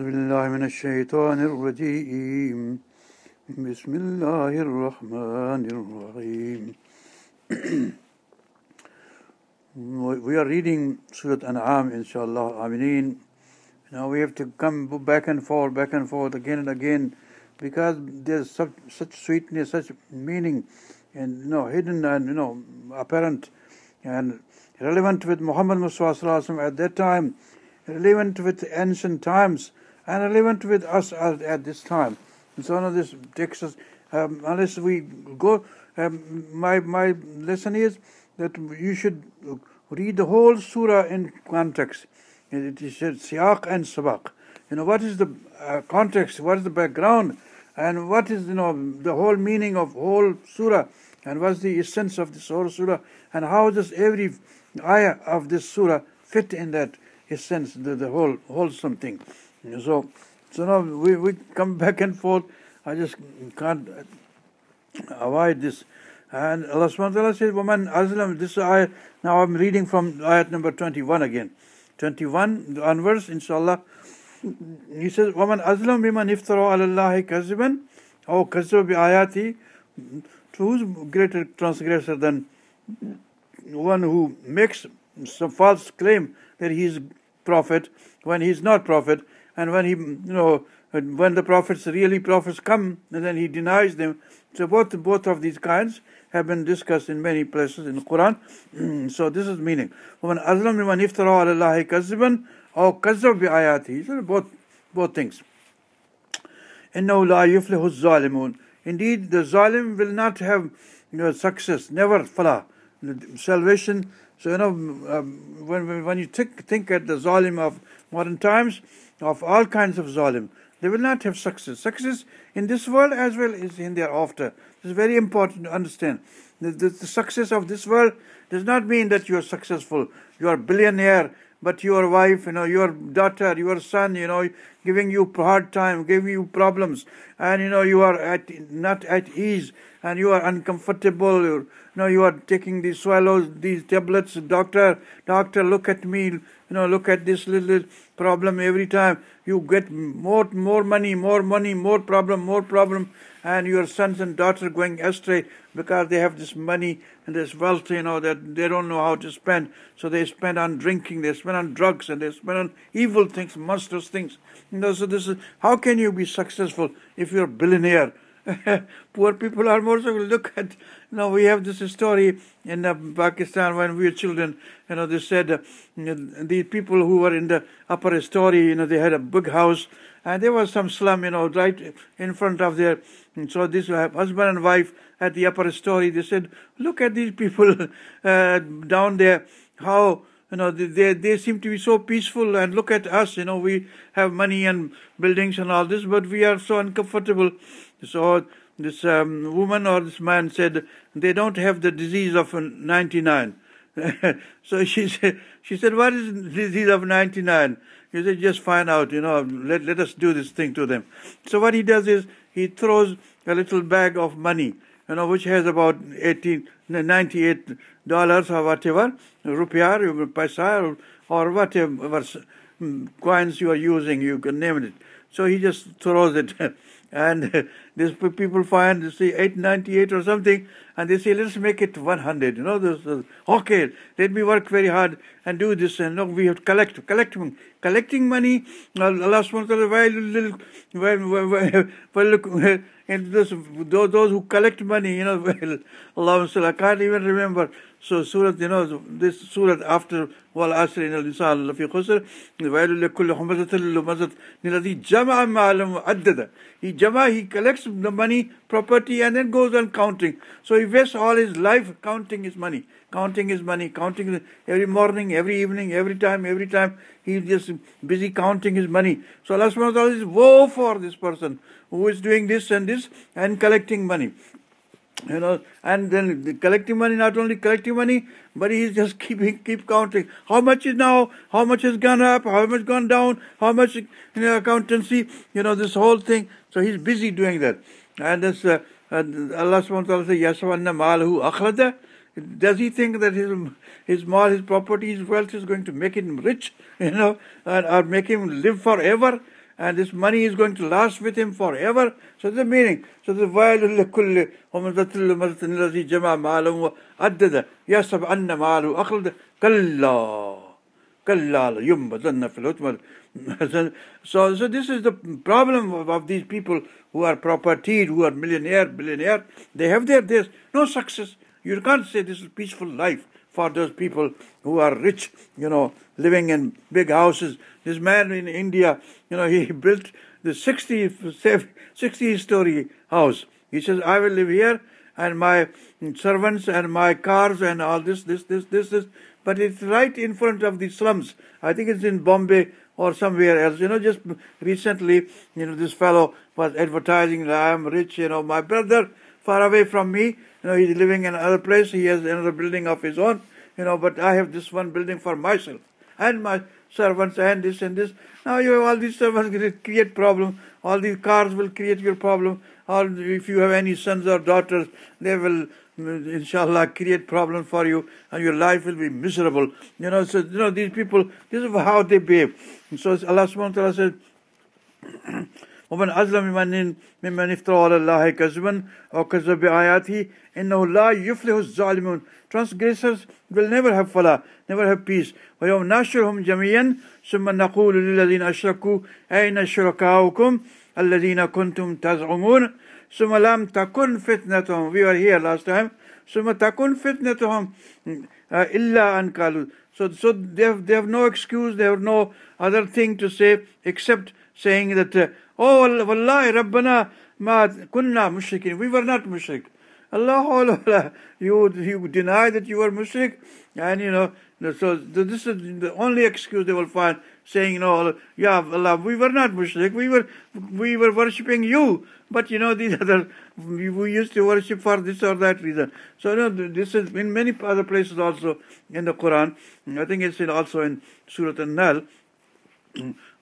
أعوذ بالله من الشيطان الرجيم بسم الله الرحمن الرحيم We are reading Surah An'am, inshallah, Amineen. Now we have to come back and forth, back and forth, again and again, because there's such, such sweetness, such meaning, and you know, hidden and you know, apparent, and relevant with Muhammad Mustafa at that time, relevant with ancient times, and relevant with us at, this time. And so, of this takes us, um, unless we go, um, my my lesson is that you should read the whole surah in context. It is siyaq and sabaq. You know, what is the uh, context, what is the background, and what is, you know, the whole meaning of whole surah, and what's the essence of this whole surah, and how does every ayah of this surah fit in that essence, the, the whole wholesome thing. So, so now we, we come back and forth. I just can't avoid this and Allah subhanahu wa ta'ala says, Woman Azlam, this ayah, now I'm reading from ayat number 21 again. 21 onwards, inshallah. He says, Woman Azlam biman iftara ala Allahi kaziban, or kazib bi ayati, who's greater transgressor than one who makes some false claim that he is prophet when he is not prophet, and when he you know when the prophets really prophets come and then he denies them. So both both of these kinds have been discussed in many places in the Quran. So this is meaning. when azlam man iftara ala allah kazban aw kazzab bi ayati, so both both things. innahu la yuflihu az-zalimun indeed the zalim will not have you know, success. Never falah Salvation, so you know, um, when, when you think, think at the zalim of modern times, of all kinds of zalim, they will not have success. Success in this world as well as in thereafter. This is very important to understand. The, the, the, success of this world does not mean that you are successful. You are billionaire, but your wife, you know, your daughter, your son, you know, giving you hard time, giving you problems, and you know you are at not at ease, and you are uncomfortable. You know, you are taking these swallows, these tablets. Doctor, doctor, look at me. You know, look at this little problem every time. You get more, more money, more money, more problem, more problem and your sons and daughters going astray because they have this money and this wealth, you know, that they don't know how to spend. So they spend on drinking, they spend on drugs, and they spend on evil things, monstrous things. You know, so this is how can you be successful if you're a billionaire? Poor people are more so. Look at, you know, we have this story in uh, Pakistan when we were children. You know, they said uh, you know, the people who were in the upper story, you know, they had a big house and there was some slum, you know, right in front of their. so this husband and wife at the upper story, they said, "Look at these people uh, down there. How you know they they seem to be so peaceful, and look at us. You know, we have money and buildings and all this, but we are so uncomfortable." So this um, woman or this man said they don't have the disease of 99. so she said, she said, what is disease of 99? He said, just find out, you know, let, let us do this thing to them. So what he does is he throws a little bag of money, you know, which has about 18, 98 dollars or whatever, rupiah, paisa, or, or whatever mm, coins you are using, you can name it. So he just throws it. and these people find, they say, 898 or something, and they say, let's make it 100. You know, this, uh, okay, let me work very hard and do this. And no, we have to collect, collect, collecting money. Allah subhanahu wa ta'ala, well, look, and this, those, those who collect money, you know, well, Allah, I can't even remember. So Surah, you know, this Surah after wal asr in al-insan lafi khusr, وَيْلُ لَكُلِّ حُمَزَةٍ لُمَزَةٍ الَّذِي جَمَعَ مَعَلَمُ عَدَّدَ He jama, he collects the money, property, and then goes on counting. So he wastes all his life counting his money, counting his money, counting every morning, every evening, every time, every time. He's just busy counting his money. So Allah subhanahu wa ta'ala is woe for this person who is doing this and this and collecting money you know, and then collecting money, not only collecting money, but he's just keeping, keep counting. How much is now? How much has gone up? How much gone down? How much, you know, accountancy? You know, this whole thing. So he's busy doing that. And this, uh, Allah subhanahu wa ta'ala malahu akhlada. Does he think that his his mal, his property, his wealth is going to make him rich, you know, and, or make him live forever? and this money is going to last with him forever. So the meaning. So the وَيْلٌ لِكُلِّ وَمَزَةٍ لِمَزَةٍ الَّذِي جَمَعَ مَالًا وَعَدَّدَ يَحْسَبُ أَنَّ مَالَهُ أَخْلَدَ كَلَّا كَلَّا لَيُنبَذَنَّ فِي الْحُطَمَةِ so, so this is the problem of, of these people who are propertied, who are millionaire, billionaire. They have their, there's no success. You can't say this is peaceful life for those people who are rich, you know, living in big houses. This man in India, you know, he built the 60, 60 story house. He says, I will live here and my servants and my cars and all this, this, this, this, this. But it's right in front of the slums. I think it's in Bombay or somewhere else. You know, just recently, you know, this fellow was advertising that I am rich, you know, my brother far away from me, you know, he's living in another place, he has another building of his own, you know, but I have this one building for myself and my servants and this and this. Now you have all these servants create problem. All these cars will create your problem. Or if you have any sons or daughters, they will, mm, inshallah, create problem for you, and your life will be miserable. You know, so you know these people. This is how they behave. So Allah Subhanahu wa Taala said. ومن أظلم ممن ممن افترى على الله كذبا أو كذب بآياته إنه لا يفلح الظالمون Transgressors will never have falah, never have peace. ويوم ناشرهم جميعا ثم نقول للذين أشركوا أين شركاؤكم الذين كنتم تزعمون ثم لم تكن فتنتهم We were here last time. ثم تكن فتنتهم Uh, illa an kalu. So, so they, have, they have no excuse, they have no other thing to say except saying that, uh, oh, wallahi, Rabbana, ma kunna mushrikin. We were not mushrik. Allah, Allah, you, you deny that you were mushrik. And you know, so this is the only excuse they will find saying, you know, yeah, Allah, we were not mushrik, we were, we were worshipping you, but you know, these other, we used to worship for this or that reason. So, you know, this is in many other places also in the Quran, I think it's also in Surah An-Nahl,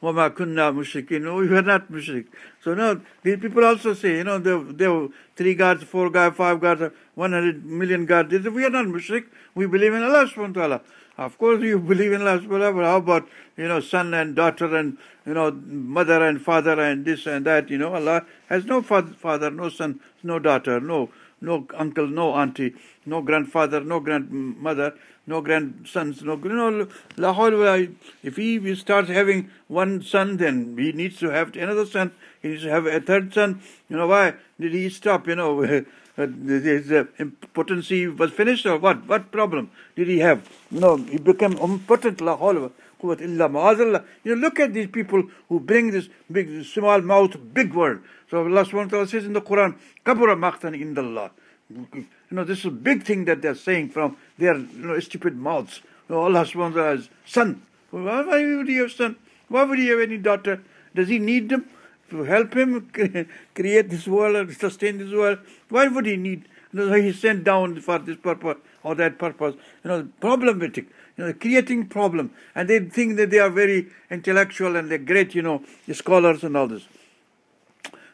وَمَا كُنَّا مُشْرِكِينَ No, we were not mushrik. So now, these people also say, you know, there, there were three gods, four gods, five gods, 100 million gods. They say, we are not mushrik. We believe in Allah subhanahu wa ta'ala. Of course you believe in Allah subhanahu wa how about, you know, son and daughter and, you know, mother and father and this and that, you know, Allah has no father, no son, no daughter, no, no uncle, no auntie, no grandfather, no grandmother no grandsons, no, you know, if he starts having one son, then he needs to have another son, he needs to have a third son. You know, why? Did he stop, you know, his uh, impotency was finished or what? What problem did he have? Know, he became impotent, la illa You know, look at these people who bring this big, small mouth, big word. So Allah ta'ala says in the Quran, kabura maqtan indallah. You know, this is a big thing that they're saying from their you know, stupid mouths. You know, Allah subhanahu wa ta'ala son. Why would he have son? Why would he have any daughter? Does he need them to help him create this world and sustain this world. Why would he need? You know, he sent down for this purpose or that purpose. You know, problematic. You know, creating problem, and they think that they are very intellectual and they're great. You know, scholars and all this.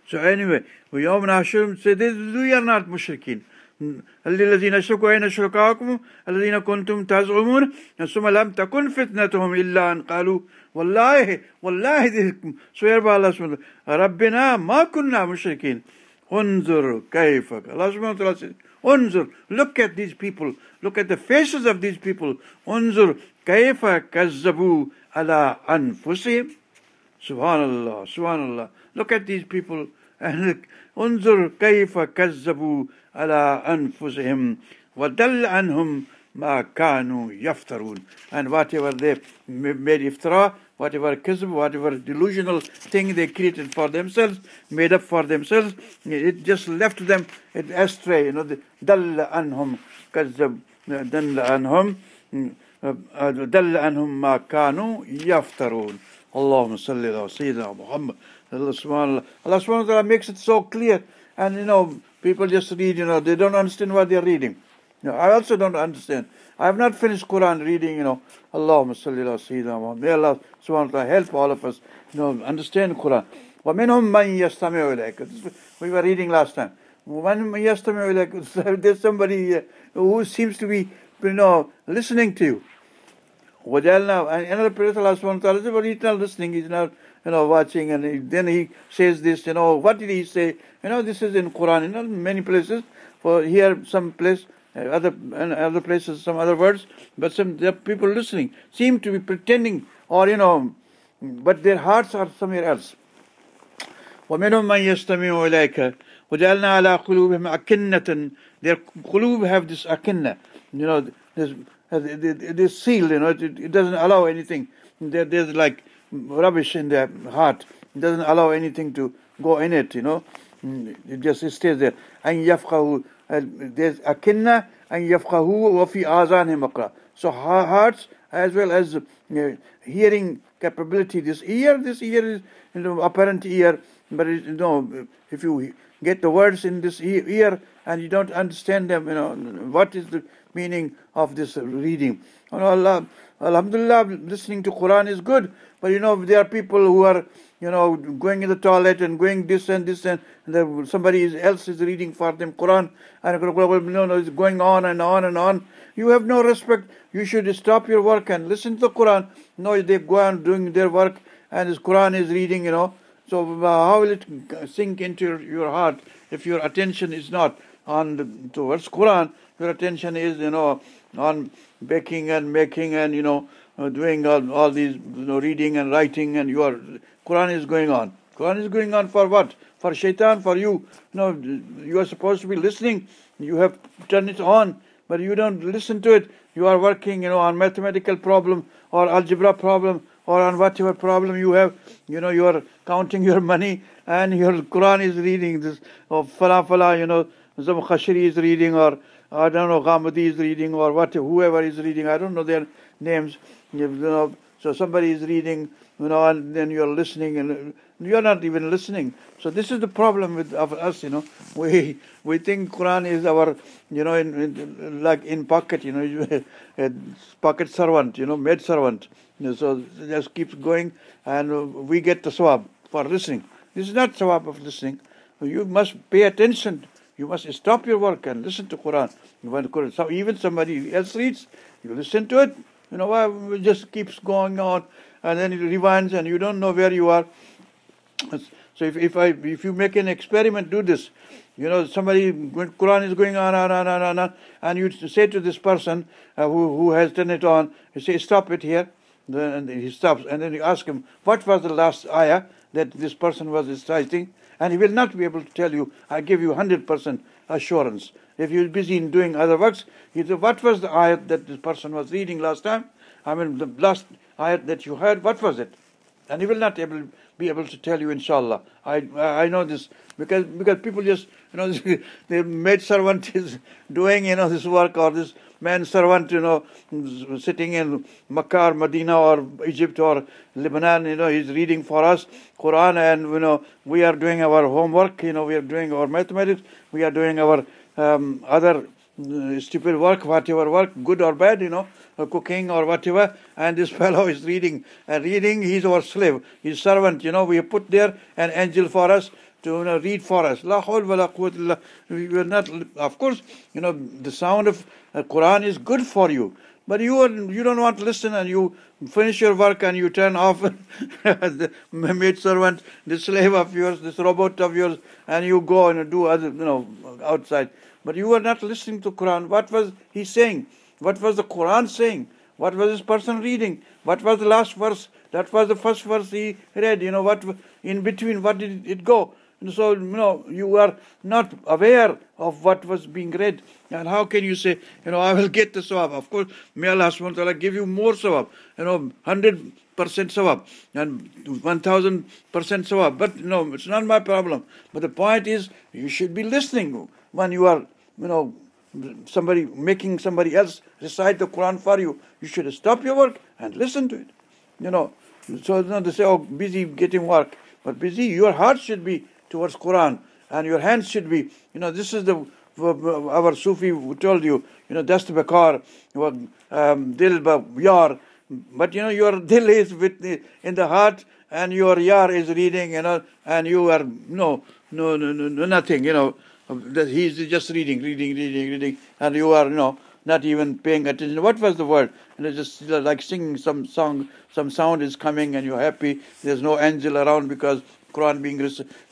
So anyway, Yawm Hashim said, "We are not mushrikeen." الذين شكوا أين شركاؤكم الذين كنتم تزعمون. ثم لم تكن فتنتهم إلا أن قالوا والله والله ذلكم. سويربا الله سبحانه وتعالى ربنا ما كنا مشركين. انظر كيف الله سبحانه وتعالى انظر look at these people. look at the faces of these people. انظر كيف كذبوا على أنفسهم. سبحان الله سبحان الله. look at these people. انظر كيف كذبوا على أنفسهم وَدَلَّ عنهم ما كانوا يفترون and whatever they made iftara whatever kizb whatever delusional thing they created for themselves made up for themselves it just left them astray you know دل عنهم كذب دل عنهم دل عنهم ما كانوا يفترون اللهم صل على سيدنا محمد Allah subhanahu Allah subhanahu wa ta'ala makes it so clear and you know people just read you know they don't understand what they're reading you know, I also don't understand I have not finished Quran reading you know Allahumma salli ala sayyidina Muhammad may Allah subhanahu wa ta'ala help all of us you know understand Quran ومنهم من يستمع إليك we were reading last time when يستمع إليك there's somebody who seems to be you know listening to you وجعلنا another place Allah subhanahu wa ta'ala says but he's not listening he's not you know, watching, and he, then he says this, you know, what did he say? You know, this is in Quran, you know, many places. For here, some place, uh, other and other places, some other words, but some there are people listening seem to be pretending, or you know, but their hearts are somewhere else. ومنهم من يستمع إليك وجعلنا على قلوبهم أكنة their qulub have this akinna you know this this seal you know it, it doesn't allow anything there, there's like rubbish in their heart. It doesn't allow anything to go in it you know. It just stays there. And yafqahu there's akinna and yafqahu wa fi azanihim aqra. So hearts as well as uh, hearing capability this ear this ear is you know, apparent ear. But it, you know, if you get the words in this ear and you don't understand them, you know, what is the meaning of this reading? You know, Allah, Alhamdulillah, listening to Quran is good, but you know, there are people who are, you know, going in the toilet and going this and this and, and somebody else is reading for them Quran and you know, it's going on and on and on. You have no respect. You should stop your work and listen to the Quran. No, they go on doing their work and this Quran is reading, you know. So uh, how will it sink into your heart if your attention is not on the, towards Quran? Your attention is, you know, on baking and making and you know uh, doing all, all these, you know, reading and writing, and your Quran is going on. Quran is going on for what? For shaitan, for you. You know, you are supposed to be listening. You have turned it on, but you don't listen to it. You are working, you know, on mathematical problem or algebra problem or on whatever problem you have, you know, you are counting your money and your Quran is reading this, or fala fala, you know, Zamkhashri is reading, or I don't know, Ghamadi is reading, or what, whoever is reading, I don't know their names, you know, so somebody is reading, you know, and then you're listening, and you're not even listening. So this is the problem with of us, you know. We we think Quran is our, you know, in, in like in pocket, you know, pocket servant, you know, maid servant. You know, so just keeps going, and we get the swab for listening. This is not swab of listening. You must pay attention. You must stop your work and listen to Quran. You want Quran. So even somebody else reads, you listen to it. You know, why it just keeps going on, and then it rewinds, and you don't know where you are. So if, if I if you make an experiment, do this. You know, somebody when Quran is going on, on, on, on, on, and you say to this person uh, who who has turned it on, you say, "Stop it here." Then he stops, and then you ask him, "What was the last ayah that this person was reciting?" And he will not be able to tell you. I give you hundred percent assurance. If you're busy in doing other works, he said, "What was the ayah that this person was reading last time?" I mean, the last ayah that you heard, what was it? And he will not able be able to tell you, inshallah. I I know this because because people just you know the maid servant is doing you know this work or this man servant you know sitting in Makkah or Medina or Egypt or Lebanon you know he's reading for us Quran and you know we are doing our homework you know we are doing our mathematics we are doing our um, other uh, stupid work whatever work good or bad you know cooking or whatever, and this fellow is reading. And reading, he's our slave, his servant. You know, we put there an angel for us to read for us. La la We are not, of course, you know, the sound of Quran is good for you. But you are, you don't want to listen and you finish your work and you turn off the maid servant, the slave of yours, this robot of yours, and you go and do other, you know, outside. But you are not listening to Quran. What was he saying? What was the Quran saying? What was this person reading? What was the last verse? That was the first verse he read. You know, what in between, what did it go? And so, you know, you are not aware of what was being read. And how can you say, you know, I will get the sawab? Of course, may Allah subhanahu wa ta'ala give you more sawab. You know, 100% sawab and 1000% sawab. But, you know, it's not my problem. But the point is, you should be listening when you are, you know, somebody making somebody else recite the Quran for you, you should stop your work and listen to it. You know, so not to say, oh, busy getting work, but busy, your heart should be towards Quran and your hands should be, you know, this is the our Sufi who told you, you know, dast bakar, um, dil yar, but you know, your dil is with the, in the heart and your yar is reading, you know, and you are no, no, no, no, nothing, you know. He's just reading, reading, reading, reading, and you are, you know, not even paying attention. What was the word? And it's just like singing some song, some sound is coming and you're happy. There's no angel around because Quran being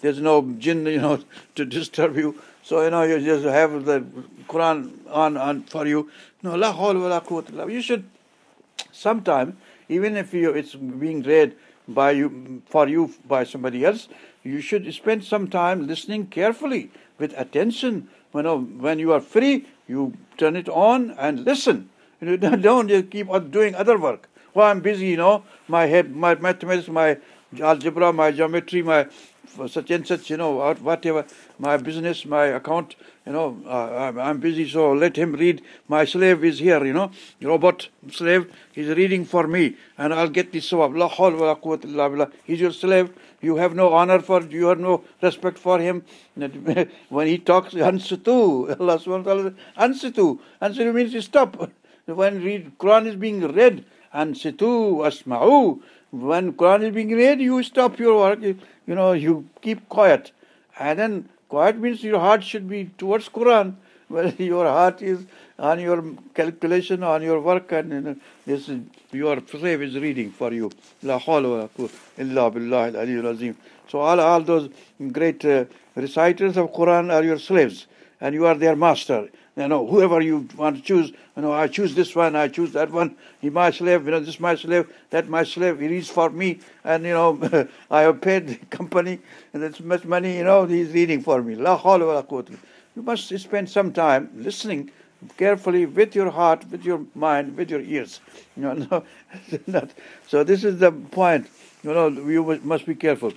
there's no jinn, you know, to disturb you. So you know you just have the Quran on on for you. No, la hawla la quwwata You should sometime, even if you it's being read by you for you by somebody else, you should spend some time listening carefully with attention. Know, when you are free, you turn it on and listen. You don't just keep on doing other work. Well, I'm busy, you know, my head, my mathematics, my algebra, my geometry, my such and such, you know, whatever, my business, my account, you know, uh, I'm busy, so let him read. My slave is here, you know, robot slave, he's reading for me, and I'll get this sawab. La wa billah. He's your slave. You have no honor for, you have no respect for him. When he talks, ansitu, Allah subhanahu wa ta'ala, ansitu. Ansitu means stop. When read, Quran is being read, ansitu, asma'u. When Quran is being read, you stop your work, you know, you keep quiet. And then quiet means your heart should be towards Quran. Well, your heart is on your calculation, on your work, and you know, this is, your slave is reading for you. La wa illa billah al. So all, all those great uh, reciters of Quran are your slaves, and you are their master. You know, whoever you want to choose, you know, I choose this one, I choose that one. He my slave, you know, this my slave, that my slave. He reads for me, and you know, I have paid the company, and that's much money. You know, he's reading for me. La You must spend some time listening carefully with your heart, with your mind, with your ears. You know, no, so this is the point. You know, you must be careful.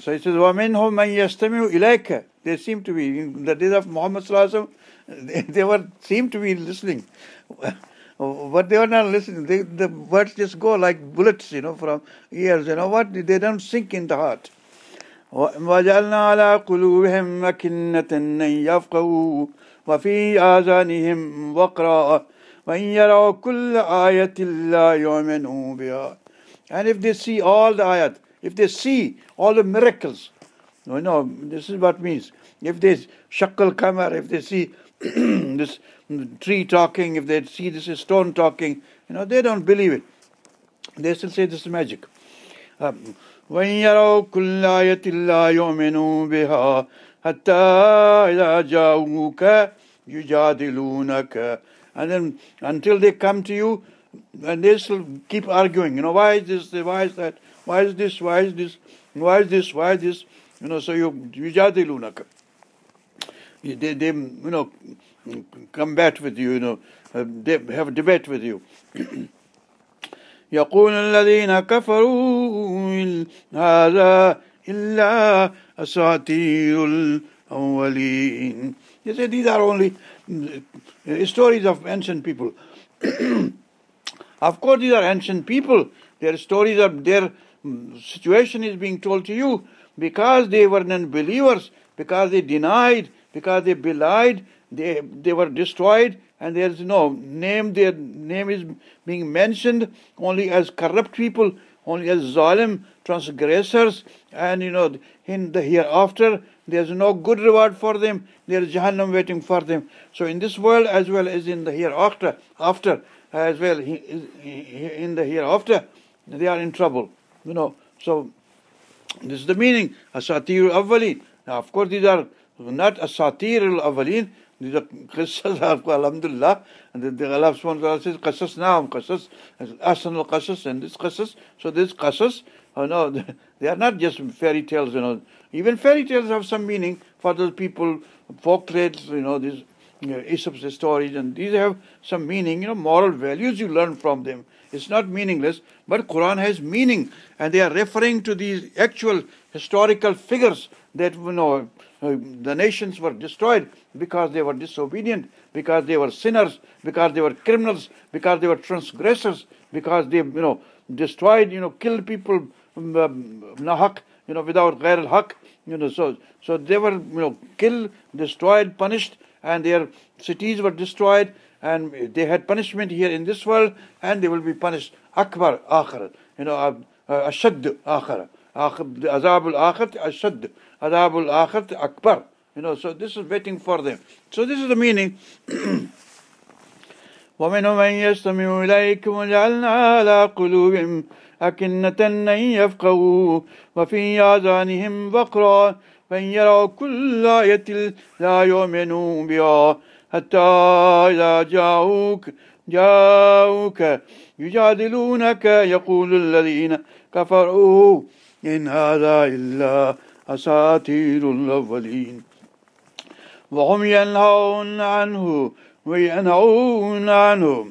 So he says, وَمِنْهُمْ مَنْ يَسْتَمِعُ إِلَيْكَ They seem to be, in the days of Muhammad they, they were seem to be listening. But they were not listening. They, the words just go like bullets, you know, from ears. You know what? They don't sink in the heart. وَجَعَلْنَا عَلَىٰ قُلُوبِهِمْ مَكِنَّةً أَن يَفْقَهُوا وفي آذانهم وقرا وإن يروا كل آية لا يؤمنوا بها and if they see all the ayat if they see all the miracles no no this is what means if they shakal kamar if they see this tree talking if they see this stone talking you know they don't believe it they still say this is magic um, وَإِن يَرَوْا كُلَّ آيَةٍ لَا يُؤْمِنُوا بِهَا حتى إذا جاءوك يجادلونك and then until they come to you and they still keep arguing you know why is this why is that why is this why is this why is this why is this you know so you يجادلونك they, they you know combat with you you know they have a debate with you يقول الذين كفروا هذا إلا أساطير الأولين You say these are only uh, stories of ancient people. of course, these are ancient people. Their stories of their mm, Hmm, situation is being told to you because they were non-believers, because they denied, because they belied, they they were destroyed, and there is no name. Their name is being mentioned only as corrupt people, only as zalim, transgressors, and you know, in the hereafter, there's no good reward for them. There is Jahannam waiting for them. So in this world as well as in the hereafter, after as well, in the hereafter, they are in trouble. You know, so this is the meaning. Asatir awwalin. Now, of course, these are not asatir al awwalin. These are qissas, alhamdulillah. And then the Allah subhanahu wa ta'ala says, qasas naam, qasas, asan al qasas, and this qasas. So this qasas, oh no, they are not just fairy tales, you know. Even fairy tales have some meaning for those people, folk tales, you know, these you know, Aesop's stories, and these have some meaning, you know, moral values you learn from them. It's not meaningless, but Quran has meaning, and they are referring to these actual historical figures that you know the nations were destroyed because they were disobedient, because they were sinners, because they were criminals, because they were transgressors, because they you know destroyed, you know, killed people, um, um nahak, you know, without ghair al-haq, you know, so, so they were, you know, killed, destroyed, punished, and their cities were destroyed, and they had punishment here in this world, and they will be punished akbar akhir, you know, uh, uh, ashad akhir, azab al-akhir, ashad, azab al-akhir, akbar, you know, so this is waiting for them. So this is the meaning. ومنهم من يستمع إليك وجعلنا على قلوبهم أكنة أن يفقهوا وفي آذانهم وقرا فإن يروا كل آية لا يؤمنوا بها حتى إذا جاءوك جاءوك يجادلونك يقول الذين كفروا إن هذا إلا أساطير الأولين. وهم ينهون عنه وينهون عنه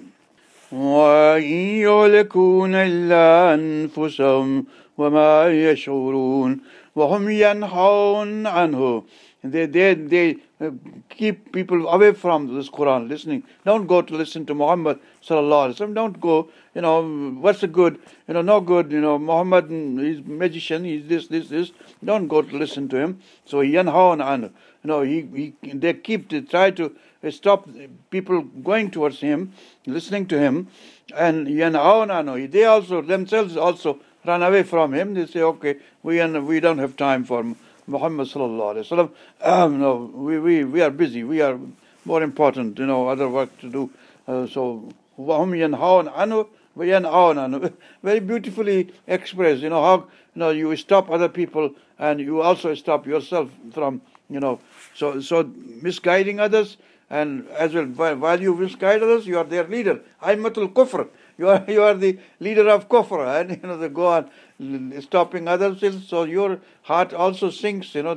وإن يهلكون إلا أنفسهم وما يشعرون. وهم ينهون عنه. They, they, they Uh, keep people away from this Quran listening. Don't go to listen to Muhammad sallallahu alaihi wasallam. Don't go, you know, what's the good? You know, no good. You know, Muhammad, he's magician. He's this, this, this. Don't go to listen to him. So yanhaun an. You know, he, he they keep they try to stop people going towards him, listening to him, and yanhaun anu. They also themselves also run away from him. They say, okay, we we don't have time for. Him Muhammad sallallahu alaihi wasallam. Um, no, we, we we are busy. We are more important. You know, other work to do. Uh, so wahum yanhaun Very beautifully expressed. You know how you know you stop other people and you also stop yourself from you know. So so misguiding others and as well while you misguide others, you are their leader. Aimatul kufr. You are you are the leader of kufr, and you know they go on stopping others, so your heart also sinks, you know,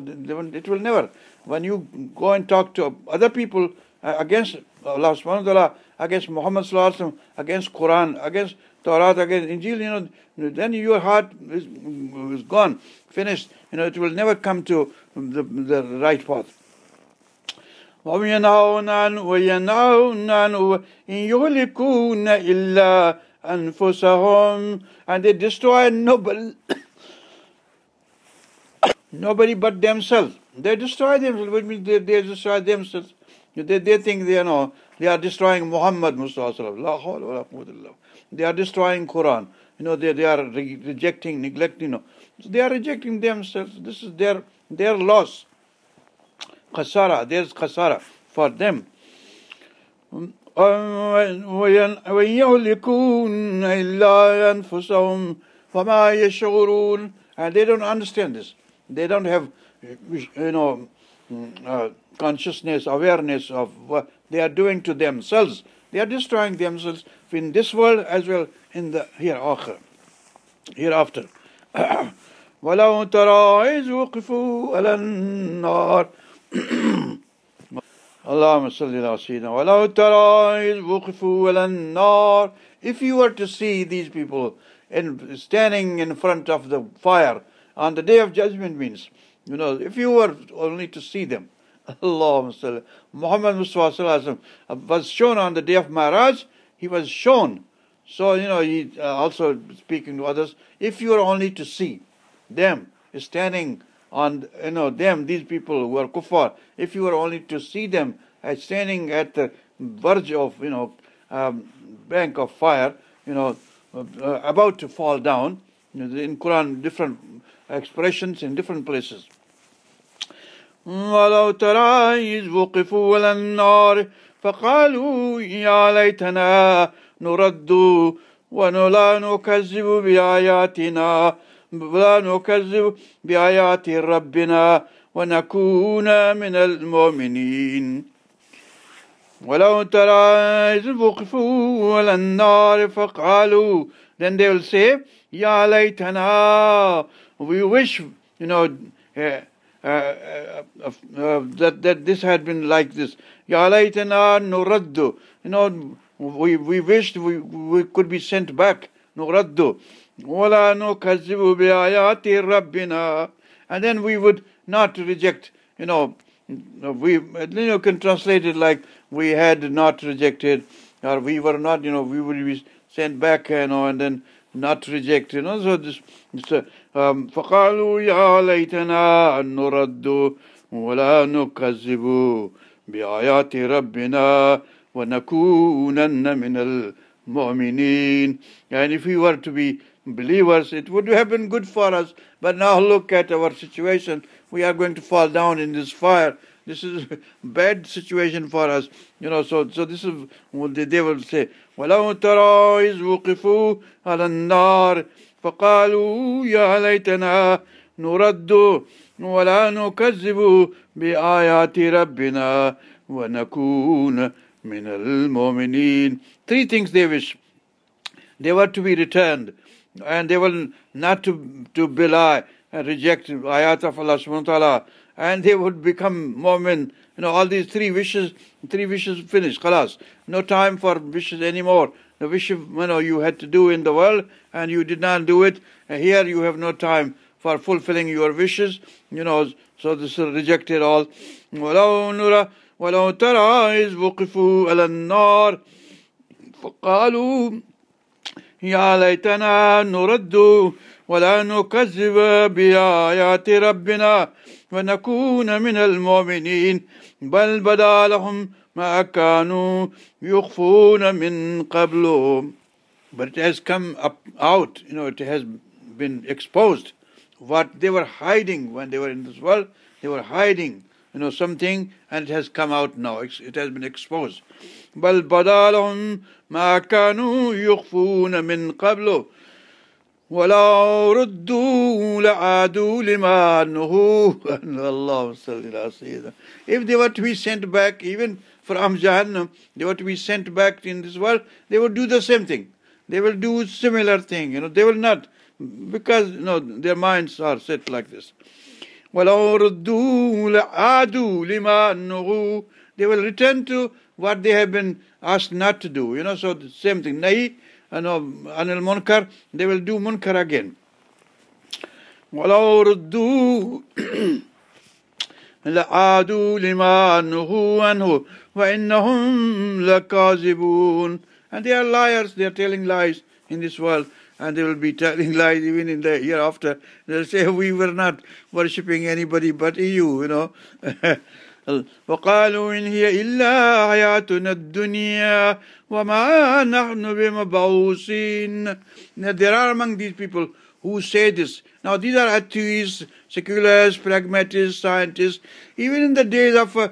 it will never. When you go and talk to other people uh, against Allah subhanahu wa ta'ala, against Muhammad sallallahu against Quran, against Torah, against Injil, you know, then your heart is, is gone, finished. You know, it will never come to the, the right path. وينهون عنه وينهون عنه إن يهلكون إلا أنفسهم and they destroy nobody nobody but themselves they destroy themselves which means they, they destroy themselves they, they think they you know they are destroying Muhammad Mustafa they are destroying Quran you know they, they are re- rejecting neglecting you know they are rejecting themselves this is their their loss khasara there's khasara for them ويهلكون إلا أنفسهم فما يشعرون and they don't understand this they don't have you know uh, consciousness awareness of what they are doing to themselves they are destroying themselves in this world as well in the hereafter hereafter ولو ترى إذ وقفوا على النار اللهم صل على سيدنا ولو ترى إذ وقفوا على النار If you were to see these people in, standing in front of the fire on the day of judgment means, you know, if you were only to see them, Allahumma salli. Muhammad Mustafa was shown on the day of Maharaj, he was shown. So, you know, he uh, also speaking to others, if you were only to see them standing on you know them, these people who are kuffar, if you were only to see them as standing at the verge of you know um, bank of fire, you know, uh, about to fall down. You know, in Quran, different expressions in different places. ولو ترى إذ وقفوا على النار فقالوا يا ليتنا نرد ولا نكذب بآياتنا ولا نكذب بآيات ربنا ونكون من المؤمنين ولو ترى إذ وقفوا على النار فقالوا then they will say يا ليتنا we wish you know uh, uh, uh, that that this had been like this يا ليتنا نرد you know we we wished we we could be sent back نرد وَلَا نُكَذِّبُ بِآيَاتِ رَبِّنَا And then we would not reject, you know, we you know, can translate it like we had not rejected, or we were not, you know, we would be sent back, you know, and then not reject, you know. So this, this uh, um, فَقَالُوا يَا لَيْتَنَا أَن نُرَدُّ وَلَا نُكَذِّبُ بِآيَاتِ رَبِّنَا وَنَكُونَنَّ مِنَ الْمُؤْمِنِينَ And if we were to be believers, it would have been good for us. But now look at our situation. We are going to fall down in this fire. this is a bad situation for us. You know, so so this is what they will say. ولو ترى إذ وقفوا على النار فقالوا يا ليتنا نرد ولا نكذب بآيات ربنا ونكون من المؤمنين Three things they wish. They were to be returned and they were not to, to belie and reject ayat of Allah subhanahu wa ta'ala and they would become mu'min. You know, all these three wishes, three wishes finished, khalas. No time for wishes anymore. The wish you know, you had to do in the world and you did not do it. And here you have no time for fulfilling your wishes. You know, so this is rejected all. ولو نرى ولو ترى إذ وقفوا على النار فقالوا يا ليتنا نرد ولا نكذب بآيات ربنا ونكون من المؤمنين بل بدا لهم ما كانوا يخفون من قبل but it has come up out you know it has been exposed what they were hiding when they were in this world they were hiding you know something and it has come out now it has been exposed بل بدا لهم ما كانوا يخفون من قبل ولو ردوا لعادوا لما نهوا اللهم صل على سيدنا if they were to be sent back even from Jahannam they were to be sent back in this world they would do the same thing they will do similar thing you know they will not because you know their minds are set like this ولو ردوا لعادوا لما نهوا they will return to what they have been asked not to do you know so the same thing nahi anil munkar, they will do munkar again. ولو ردوا لعادوا لما نهوا عنه وإنهم لكاذبون and they are liars they are telling lies in this world and they will be telling lies even in the hereafter they'll say we were not worshipping anybody but you you know وقالوا إن هي إلا حياتنا الدنيا وما نحن بمبعوثين Now there are among these people who say this. Now these are atheists, secularists, pragmatists, scientists. Even in the days of uh,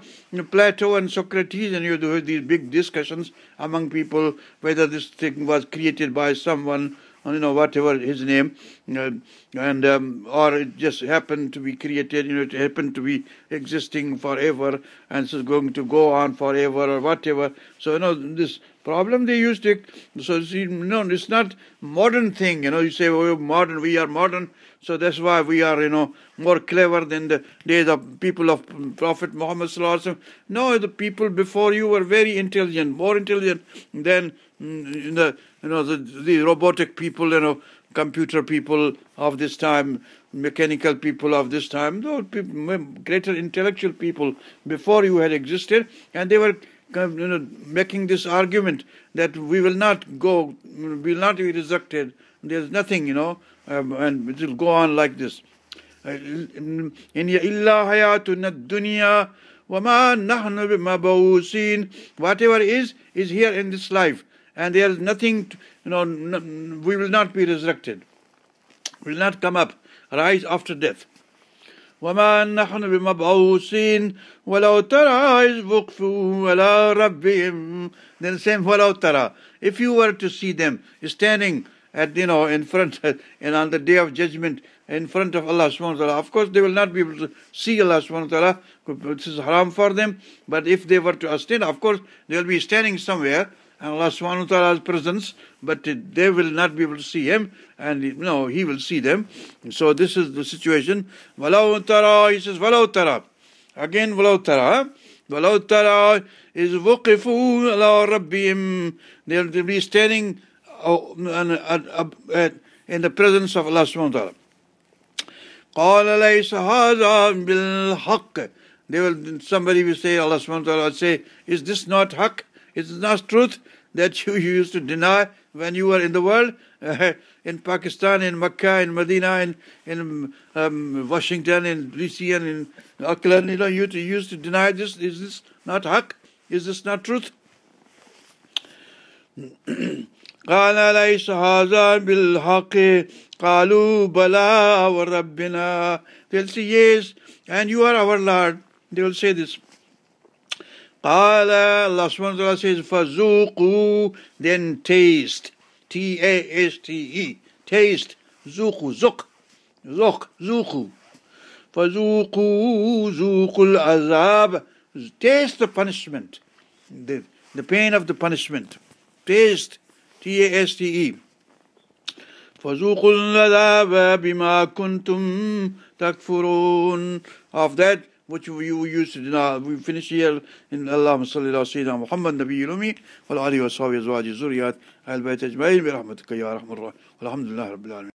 Plato and Socrates, and you have these big discussions among people whether this thing was created by someone you know, whatever his name, uh, and um, or it just happened to be created, you know, it happened to be existing forever, and it's going to go on forever or whatever. So you know, this problem they used to. So see, no, it's not modern thing. You know, you say, oh, modern, we are modern. So that's why we are, you know, more clever than the days of people of Prophet Muhammad No, the people before you were very intelligent, more intelligent than mm, the you know, the, the robotic people, you know, computer people of this time, mechanical people of this time, those people, greater intellectual people before you had existed, and they were you know, making this argument that we will not go, we will not be resurrected. There's nothing, you know, um, and it will go on like this. إن إلا حياتنا الدنيا وما نحن بمبعوثين whatever is is here in this life and there is nothing, to, you know, no, we will not be resurrected. We will not come up, rise after death. وما نحن بمبعوثين ولو ترى إذ وقفوا على ربهم then same ولو ترى if you were to see them standing at you know in front and on the day of judgment in front of Allah subhanahu wa ta'ala of course they will not be able to see Allah subhanahu wa ta'ala this is haram for them but if they were to stand of course they will be standing somewhere and Allah subhanahu wa ta'ala's presence, but they will not be able to see him, and you know, he will see them. So this is the situation. Walau tara, he says, walau tara. Again, walau tara. Walau tara is wuqifu ala rabbihim. They'll be standing uh, in the presence of Allah subhanahu wa ta'ala. قال ليس هذا بالحق they will somebody will say Allah subhanahu wa ta'ala will say is this not haq it's not truth that you used to deny when you were in the world, uh, in Pakistan, in Mecca, in Medina, in, in um, Washington, in DC, and in Auckland. You know, you used to deny this. Is this not haq? Is this not truth? قال ليس هذا بالحق قالوا بلى وربنا they'll say yes and you are our Lord they will say this قال Allah subhanahu wa ta'ala says فذوقوا then taste T A S T E taste ذوقوا ذوق ذوق ذوقوا فذوقوا ذوقوا العذاب taste the punishment the, the pain of the punishment taste T A S T E فذوقوا العذاب بما كنتم تكفرون of that which we use to deny. We finish here in Allahumma salli ala Sayyidina Muhammad Nabi Lumi wal Ali wa sahbihi azwaji zuriyat al bayt ajma'in bi rahmatika ya arhamar rahim. Alhamdulillah rabbil alamin.